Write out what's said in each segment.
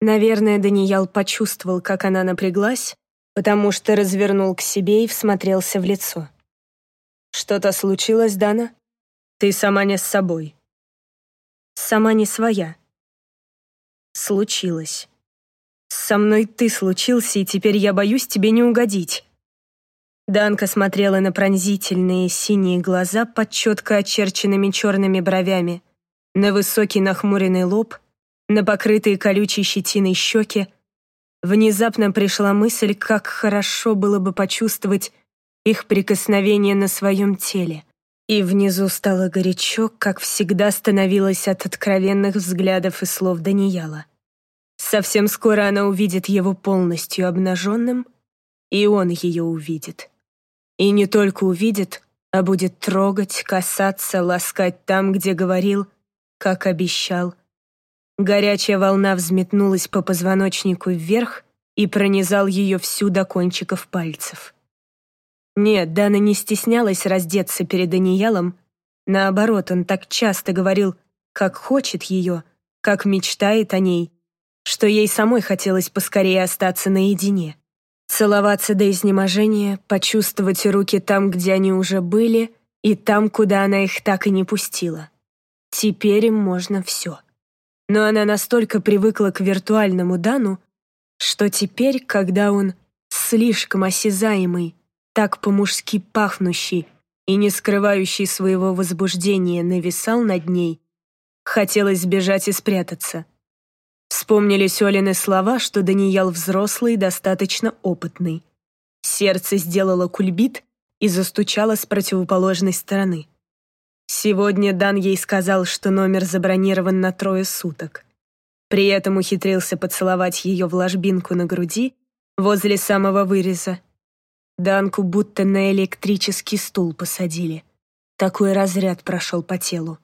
Наверное, Даниял почувствовал, как она напряглась, потому что развернул к себе и всмотрелся в лицо. «Что-то случилось, Дана? Ты сама не с собой». «Сама не своя». «Случилось. Со мной ты случился, и теперь я боюсь тебе не угодить». Данка смотрела на пронзительные синие глаза под четко очерченными черными бровями, на высокий нахмуренный лоб — на покрытые колючей щетиной щеки, внезапно пришла мысль, как хорошо было бы почувствовать их прикосновение на своем теле. И внизу стало горячо, как всегда становилось от откровенных взглядов и слов Данияла. Совсем скоро она увидит его полностью обнаженным, и он ее увидит. И не только увидит, а будет трогать, касаться, ласкать там, где говорил, как обещал — Горячая волна взметнулась по позвоночнику вверх и пронизал ее всю до кончиков пальцев. Нет, Дана не стеснялась раздеться перед Аниялом. Наоборот, он так часто говорил, как хочет ее, как мечтает о ней, что ей самой хотелось поскорее остаться наедине. Целоваться до изнеможения, почувствовать руки там, где они уже были, и там, куда она их так и не пустила. Теперь им можно все но она настолько привыкла к виртуальному Дану, что теперь, когда он слишком осязаемый, так по-мужски пахнущий и не скрывающий своего возбуждения нависал над ней, хотелось сбежать и спрятаться. Вспомнились Олины слова, что Даниял взрослый и достаточно опытный. Сердце сделало кульбит и застучало с противоположной стороны. Сегодня Дан ей сказал, что номер забронирован на трое суток. При этом ухитрился поцеловать ее в ложбинку на груди возле самого выреза. Данку будто на электрический стул посадили. Такой разряд прошел по телу.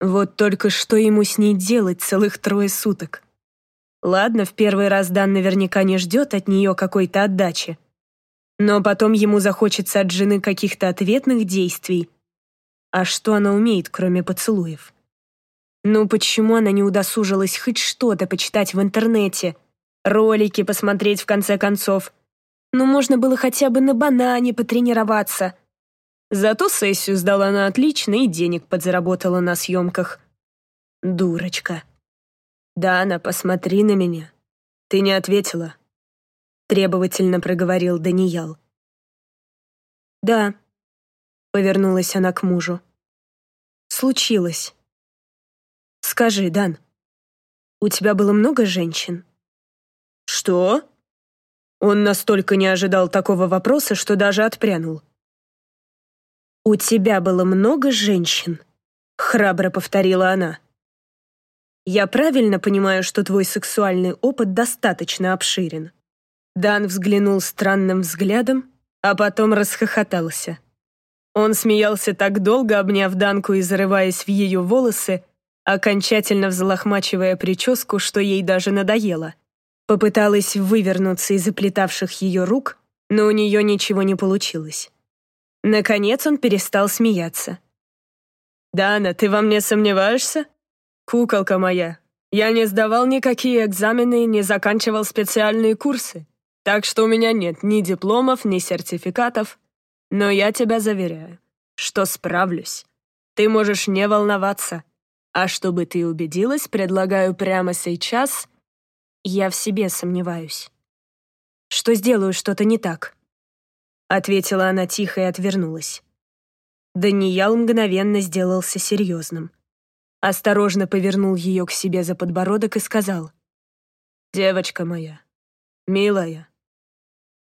Вот только что ему с ней делать целых трое суток? Ладно, в первый раз Дан наверняка не ждет от нее какой-то отдачи. Но потом ему захочется от жены каких-то ответных действий — а что она умеет, кроме поцелуев? Ну почему она не удосужилась хоть что-то почитать в интернете? Ролики посмотреть в конце концов. Ну можно было хотя бы на банане потренироваться. Зато сессию сдала она отлично и денег подзаработала на съемках. Дурочка. «Дана, посмотри на меня. Ты не ответила», — требовательно проговорил Даниял. «Да», — повернулась она к мужу случилось? Скажи, Дан, у тебя было много женщин? Что? Он настолько не ожидал такого вопроса, что даже отпрянул. «У тебя было много женщин?» — храбро повторила она. «Я правильно понимаю, что твой сексуальный опыт достаточно обширен?» Дан взглянул странным взглядом, а потом расхохотался. Он смеялся так долго, обняв Данку и зарываясь в ее волосы, окончательно взлохмачивая прическу, что ей даже надоело. Попыталась вывернуться из заплетавших ее рук, но у нее ничего не получилось. Наконец он перестал смеяться. «Дана, ты во мне сомневаешься? Куколка моя, я не сдавал никакие экзамены и не заканчивал специальные курсы, так что у меня нет ни дипломов, ни сертификатов, но я тебя заверяю, что справлюсь. Ты можешь не волноваться. А чтобы ты убедилась, предлагаю прямо сейчас... Я в себе сомневаюсь. Что сделаю что-то не так? Ответила она тихо и отвернулась. Даниял мгновенно сделался серьезным. Осторожно повернул ее к себе за подбородок и сказал. «Девочка моя, милая,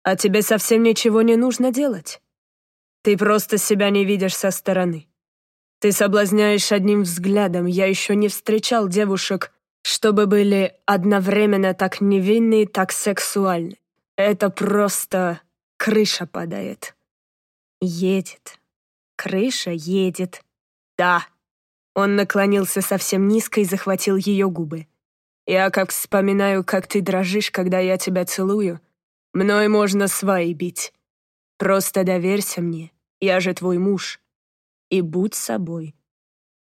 а тебе совсем ничего не нужно делать. Ты просто себя не видишь со стороны. Ты соблазняешь одним взглядом. Я еще не встречал девушек, чтобы были одновременно так невинны и так сексуальны. Это просто крыша падает. Едет. Крыша едет. Да. Он наклонился совсем низко и захватил ее губы. Я как вспоминаю, как ты дрожишь, когда я тебя целую. Мной можно сваи бить. Просто доверься мне, я же твой муж. И будь собой».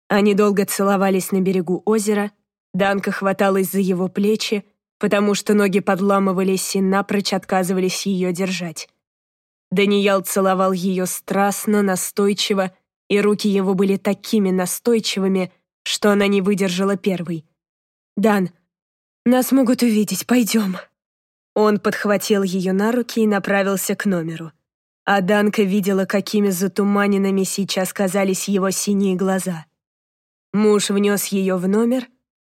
Они долго целовались на берегу озера, Данка хваталась за его плечи, потому что ноги подламывались и напрочь отказывались ее держать. Даниял целовал ее страстно, настойчиво, и руки его были такими настойчивыми, что она не выдержала первой. «Дан, нас могут увидеть, пойдем». Он подхватил ее на руки и направился к номеру. А Данка видела, какими затуманенными сейчас казались его синие глаза. Муж внес ее в номер,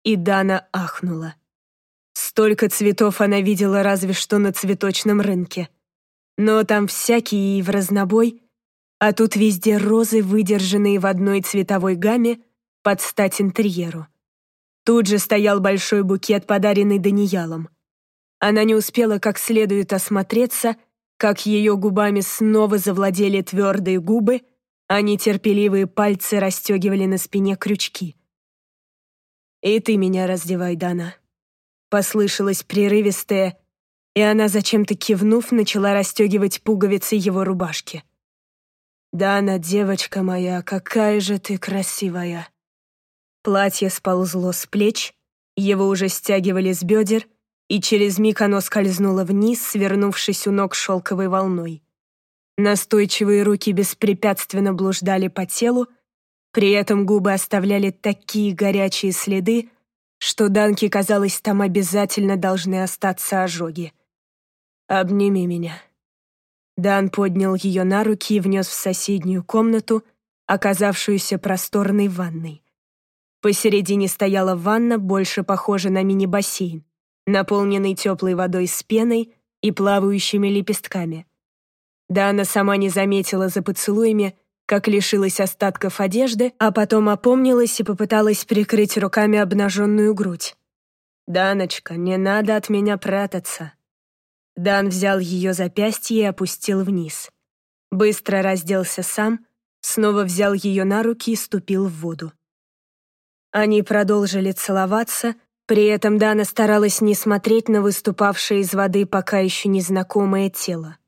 и Дана ахнула. Столько цветов она видела разве что на цветочном рынке. Но там всякие и в разнобой, а тут везде розы, выдержанные в одной цветовой гамме под стать интерьеру. Тут же стоял большой букет, подаренный Даниялом. Она не успела как следует осмотреться, как ее губами снова завладели твердые губы, а нетерпеливые пальцы расстегивали на спине крючки. «И ты меня раздевай, Дана», — послышалось прерывистое, и она, зачем-то кивнув, начала расстегивать пуговицы его рубашки. «Дана, девочка моя, какая же ты красивая!» Платье сползло с плеч, его уже стягивали с бедер, и через миг оно скользнуло вниз, свернувшись у ног шелковой волной. Настойчивые руки беспрепятственно блуждали по телу, при этом губы оставляли такие горячие следы, что Данке казалось, там обязательно должны остаться ожоги. «Обними меня». Дан поднял ее на руки и внес в соседнюю комнату, оказавшуюся просторной ванной. Посередине стояла ванна, больше похожа на мини-бассейн, наполненный теплой водой с пеной и плавающими лепестками. Дана сама не заметила за поцелуями, как лишилась остатков одежды, а потом опомнилась и попыталась прикрыть руками обнаженную грудь. «Даночка, не надо от меня прятаться». Дан взял ее запястье и опустил вниз. Быстро разделся сам, снова взял ее на руки и ступил в воду. Они продолжили целоваться, при этом Дана старалась не смотреть на выступавшее из воды пока еще незнакомое тело.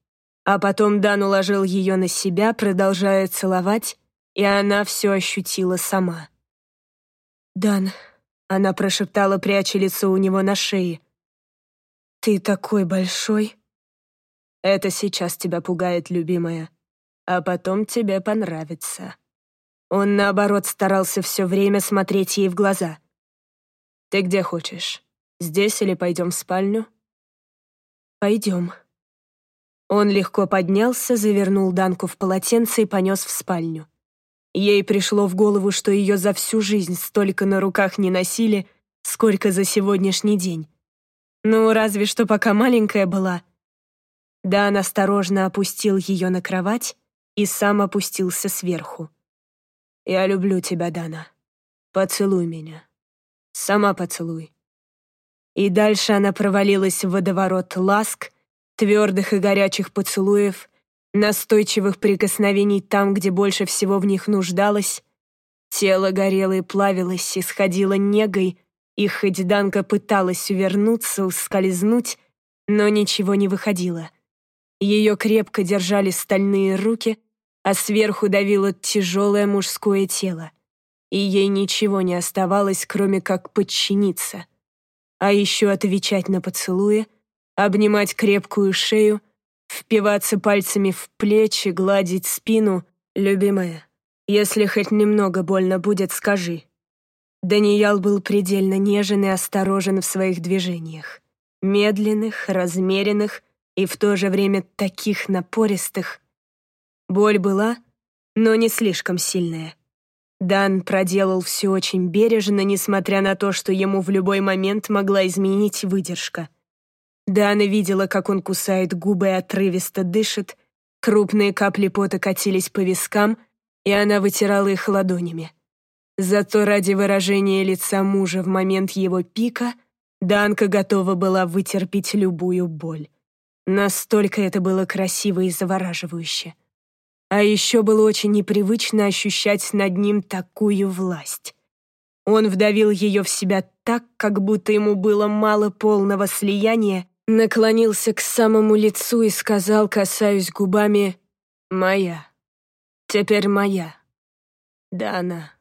А потом Дан уложил ее на себя, продолжая целовать, и она все ощутила сама. «Дан», — она прошептала, пряча лицо у него на шее, — «ты такой большой». «Это сейчас тебя пугает, любимая, а потом тебе понравится». Он, наоборот, старался все время смотреть ей в глаза. «Ты где хочешь? Здесь или пойдем в спальню?» «Пойдем». Он легко поднялся, завернул Данку в полотенце и понес в спальню. Ей пришло в голову, что ее за всю жизнь столько на руках не носили, сколько за сегодняшний день. Ну, разве что пока маленькая была. Дан осторожно опустил ее на кровать и сам опустился сверху. «Я люблю тебя, Дана. Поцелуй меня. Сама поцелуй». И дальше она провалилась в водоворот ласк, твердых и горячих поцелуев, настойчивых прикосновений там, где больше всего в них нуждалась. Тело горело и плавилось, исходило негой, и хоть Данка пыталась увернуться, ускользнуть, но ничего не выходило. Ее крепко держали стальные руки, а сверху давило тяжелое мужское тело. И ей ничего не оставалось, кроме как подчиниться. А еще отвечать на поцелуи — обнимать крепкую шею, впиваться пальцами в плечи, гладить спину. «Любимая, если хоть немного больно будет, скажи». Даниял был предельно нежен и осторожен в своих движениях. Медленных, размеренных и в то же время таких напористых. Боль была, но не слишком сильная. Дан проделал все очень бережно, несмотря на то, что ему в любой момент могла изменить выдержка. Дана видела, как он кусает губы и отрывисто дышит, крупные капли пота катились по вискам, и она вытирала их ладонями. Зато ради выражения лица мужа в момент его пика Данка готова была вытерпеть любую боль. Настолько это было красиво и завораживающе. А еще было очень непривычно ощущать над ним такую власть. Он вдавил ее в себя так, как будто ему было мало полного слияния наклонился к самому лицу и сказал, касаясь губами, «Моя. Теперь моя. Да она,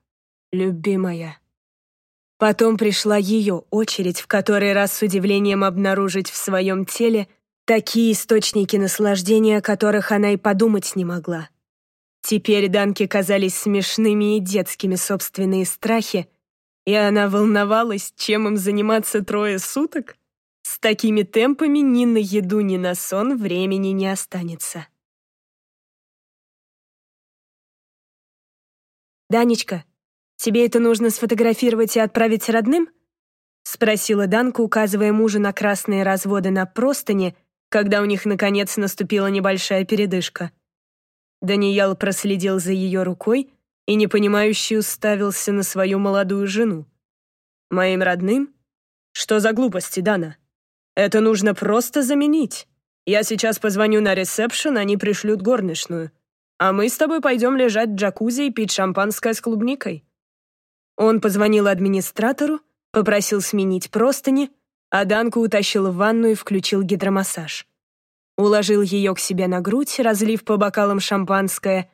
любимая». Потом пришла ее очередь, в который раз с удивлением обнаружить в своем теле такие источники наслаждения, о которых она и подумать не могла. Теперь Данке казались смешными и детскими собственные страхи, и она волновалась, чем им заниматься трое суток. С такими темпами ни на еду, ни на сон времени не останется. «Данечка, тебе это нужно сфотографировать и отправить родным?» — спросила Данка, указывая мужу на красные разводы на простыне, когда у них, наконец, наступила небольшая передышка. Даниял проследил за ее рукой и непонимающе уставился на свою молодую жену. «Моим родным? Что за глупости, Дана?» Это нужно просто заменить. Я сейчас позвоню на ресепшн, они пришлют горничную. А мы с тобой пойдем лежать в джакузи и пить шампанское с клубникой». Он позвонил администратору, попросил сменить простыни, а Данку утащил в ванну и включил гидромассаж. Уложил ее к себе на грудь, разлив по бокалам шампанское.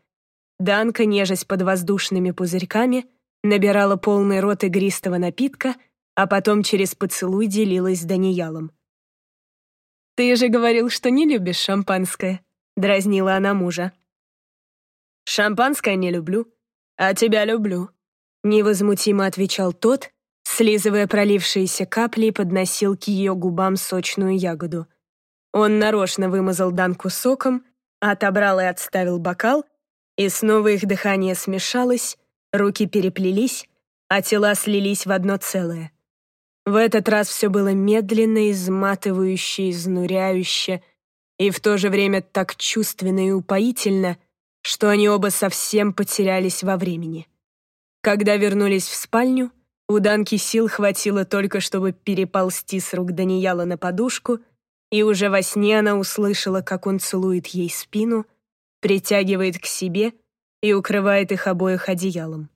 Данка, нежесть под воздушными пузырьками, набирала полный рот игристого напитка, а потом через поцелуй делилась с Даниялом. «Ты же говорил, что не любишь шампанское», — дразнила она мужа. «Шампанское не люблю, а тебя люблю», — невозмутимо отвечал тот, слизывая пролившиеся капли и подносил к ее губам сочную ягоду. Он нарочно вымазал Данку соком, отобрал и отставил бокал, и снова их дыхание смешалось, руки переплелись, а тела слились в одно целое. В этот раз все было медленно, изматывающе, изнуряюще и в то же время так чувственно и упоительно, что они оба совсем потерялись во времени. Когда вернулись в спальню, у Данки сил хватило только, чтобы переползти с рук Данияла на подушку, и уже во сне она услышала, как он целует ей спину, притягивает к себе и укрывает их обоих одеялом.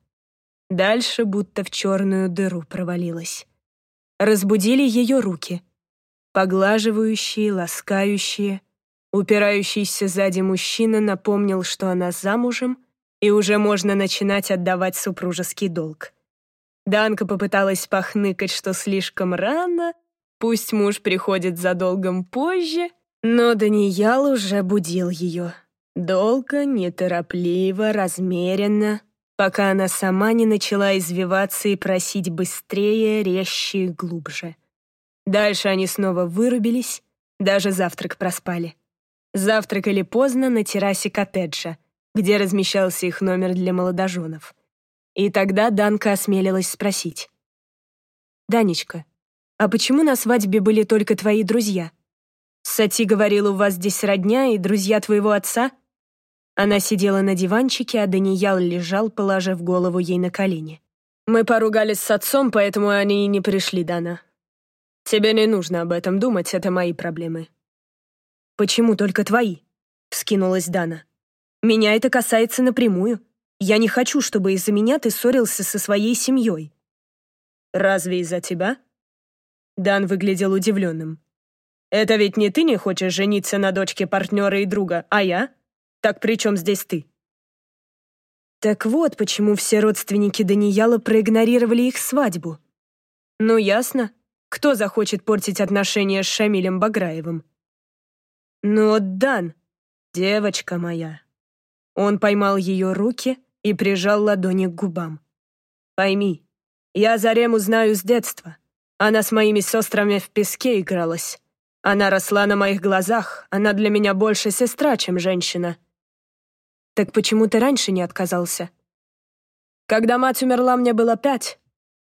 Дальше будто в черную дыру провалилась разбудили ее руки. Поглаживающие, ласкающие. Упирающийся сзади мужчина напомнил, что она замужем, и уже можно начинать отдавать супружеский долг. Данка попыталась похныкать, что слишком рано, пусть муж приходит за долгом позже, но Даниял уже будил ее. Долго, неторопливо, размеренно, пока она сама не начала извиваться и просить быстрее, резче и глубже. Дальше они снова вырубились, даже завтрак проспали. Завтракали поздно на террасе коттеджа, где размещался их номер для молодоженов. И тогда Данка осмелилась спросить. «Данечка, а почему на свадьбе были только твои друзья? Сати говорил, у вас здесь родня и друзья твоего отца?» Она сидела на диванчике, а Даниял лежал, положив голову ей на колени. «Мы поругались с отцом, поэтому они и не пришли, Дана. Тебе не нужно об этом думать, это мои проблемы». «Почему только твои?» — вскинулась Дана. «Меня это касается напрямую. Я не хочу, чтобы из-за меня ты ссорился со своей семьей». «Разве из-за тебя?» Дан выглядел удивленным. «Это ведь не ты не хочешь жениться на дочке партнера и друга, а я?» Так при чем здесь ты?» Так вот, почему все родственники Данияла проигнорировали их свадьбу. Ну, ясно. Кто захочет портить отношения с Шамилем Баграевым? Но Дан, девочка моя. Он поймал ее руки и прижал ладони к губам. Пойми, я Зарему знаю с детства. Она с моими сестрами в песке игралась. Она росла на моих глазах, она для меня больше сестра, чем женщина. Так почему ты раньше не отказался? Когда мать умерла, мне было пять.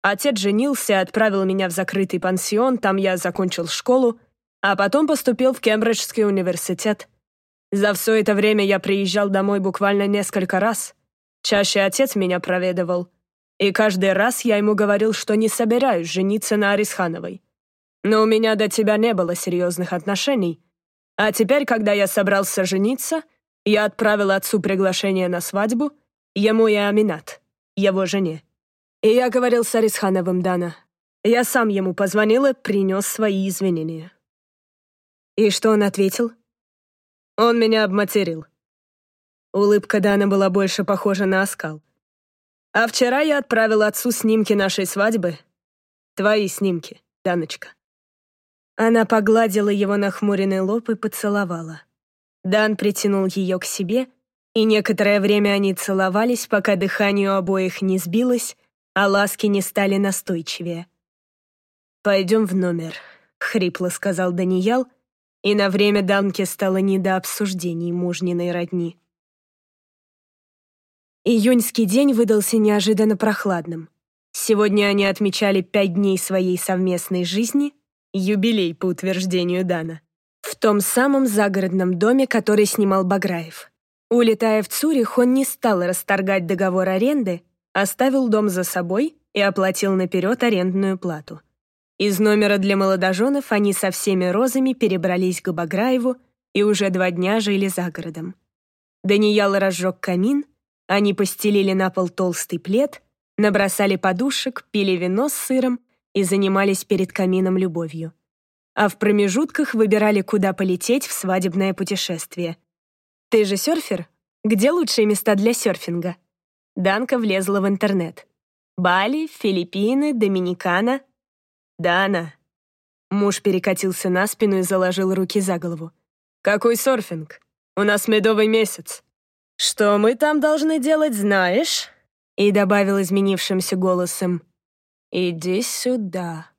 Отец женился и отправил меня в закрытый пансион, там я закончил школу, а потом поступил в Кембриджский университет. За все это время я приезжал домой буквально несколько раз. Чаще отец меня проведывал. И каждый раз я ему говорил, что не собираюсь жениться на Арисхановой. Но у меня до тебя не было серьезных отношений. А теперь, когда я собрался жениться — я отправила отцу приглашение на свадьбу, ему и Аминат, его жене. И я говорил с Арисхановым Дана. Я сам ему позвонил и принес свои извинения. И что он ответил? Он меня обматерил. Улыбка Дана была больше похожа на оскал. А вчера я отправил отцу снимки нашей свадьбы. Твои снимки, Даночка». Она погладила его нахмуренный лоб и поцеловала. Дан притянул ее к себе, и некоторое время они целовались, пока дыхание у обоих не сбилось, а ласки не стали настойчивее. «Пойдем в номер», — хрипло сказал Даниял, и на время Данке стало не до обсуждений мужниной родни. Июньский день выдался неожиданно прохладным. Сегодня они отмечали пять дней своей совместной жизни, юбилей по утверждению Дана, в том самом загородном доме, который снимал Баграев. Улетая в Цюрих, он не стал расторгать договор аренды, оставил дом за собой и оплатил наперед арендную плату. Из номера для молодоженов они со всеми розами перебрались к Баграеву и уже два дня жили за городом. Даниял разжег камин, они постелили на пол толстый плед, набросали подушек, пили вино с сыром и занимались перед камином любовью. А в промежутках выбирали, куда полететь в свадебное путешествие. «Ты же серфер? Где лучшие места для серфинга?» Данка влезла в интернет. Бали, Филиппины, Доминикана. Дана. Муж перекатился на спину и заложил руки за голову. «Какой серфинг? У нас медовый месяц. Что мы там должны делать, знаешь?» И добавил изменившимся голосом. «Иди сюда».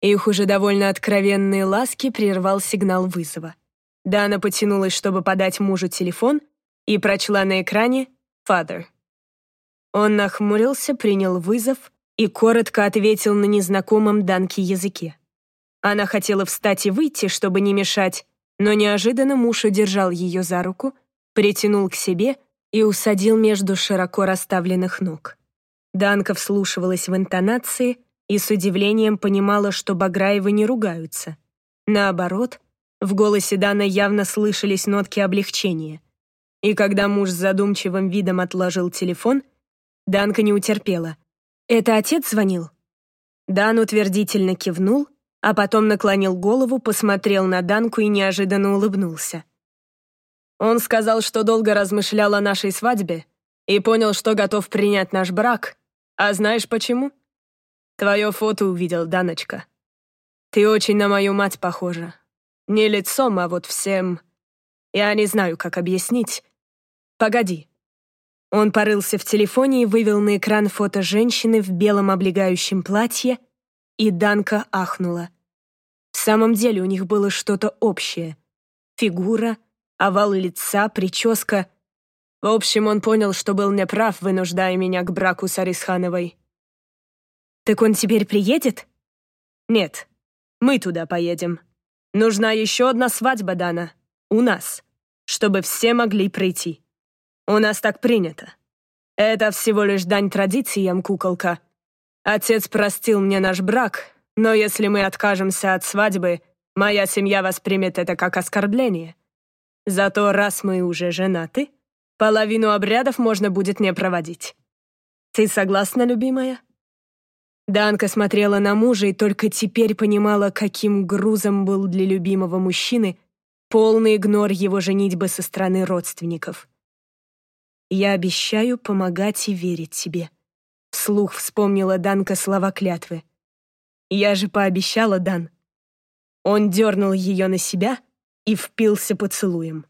Их уже довольно откровенные ласки прервал сигнал вызова. Дана потянулась, чтобы подать мужу телефон, и прочла на экране «Father». Он нахмурился, принял вызов и коротко ответил на незнакомом Данке языке. Она хотела встать и выйти, чтобы не мешать, но неожиданно муж удержал ее за руку, притянул к себе и усадил между широко расставленных ног. Данка вслушивалась в интонации и с удивлением понимала, что Баграевы не ругаются. Наоборот, в голосе Дана явно слышались нотки облегчения. И когда муж с задумчивым видом отложил телефон, Данка не утерпела. «Это отец звонил?» Дан утвердительно кивнул, а потом наклонил голову, посмотрел на Данку и неожиданно улыбнулся. Он сказал, что долго размышлял о нашей свадьбе и понял, что готов принять наш брак. А знаешь почему? Твое фото увидел, Даночка. Ты очень на мою мать похожа. Не лицом, а вот всем. Я не знаю, как объяснить. Погоди. Он порылся в телефоне и вывел на экран фото женщины в белом облегающем платье, и Данка ахнула. В самом деле у них было что-то общее. Фигура, овал лица, прическа. В общем, он понял, что был неправ, вынуждая меня к браку с Арисхановой. «Так он теперь приедет?» «Нет, мы туда поедем», Нужна еще одна свадьба, Дана. У нас. Чтобы все могли прийти. У нас так принято. Это всего лишь дань традициям, куколка. Отец простил мне наш брак, но если мы откажемся от свадьбы, моя семья воспримет это как оскорбление. Зато раз мы уже женаты, половину обрядов можно будет не проводить. Ты согласна, любимая? Данка смотрела на мужа и только теперь понимала, каким грузом был для любимого мужчины полный игнор его женитьбы со стороны родственников. «Я обещаю помогать и верить тебе», — вслух вспомнила Данка слова клятвы. «Я же пообещала, Дан». Он дернул ее на себя и впился поцелуем.